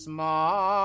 Smana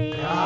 Yeah.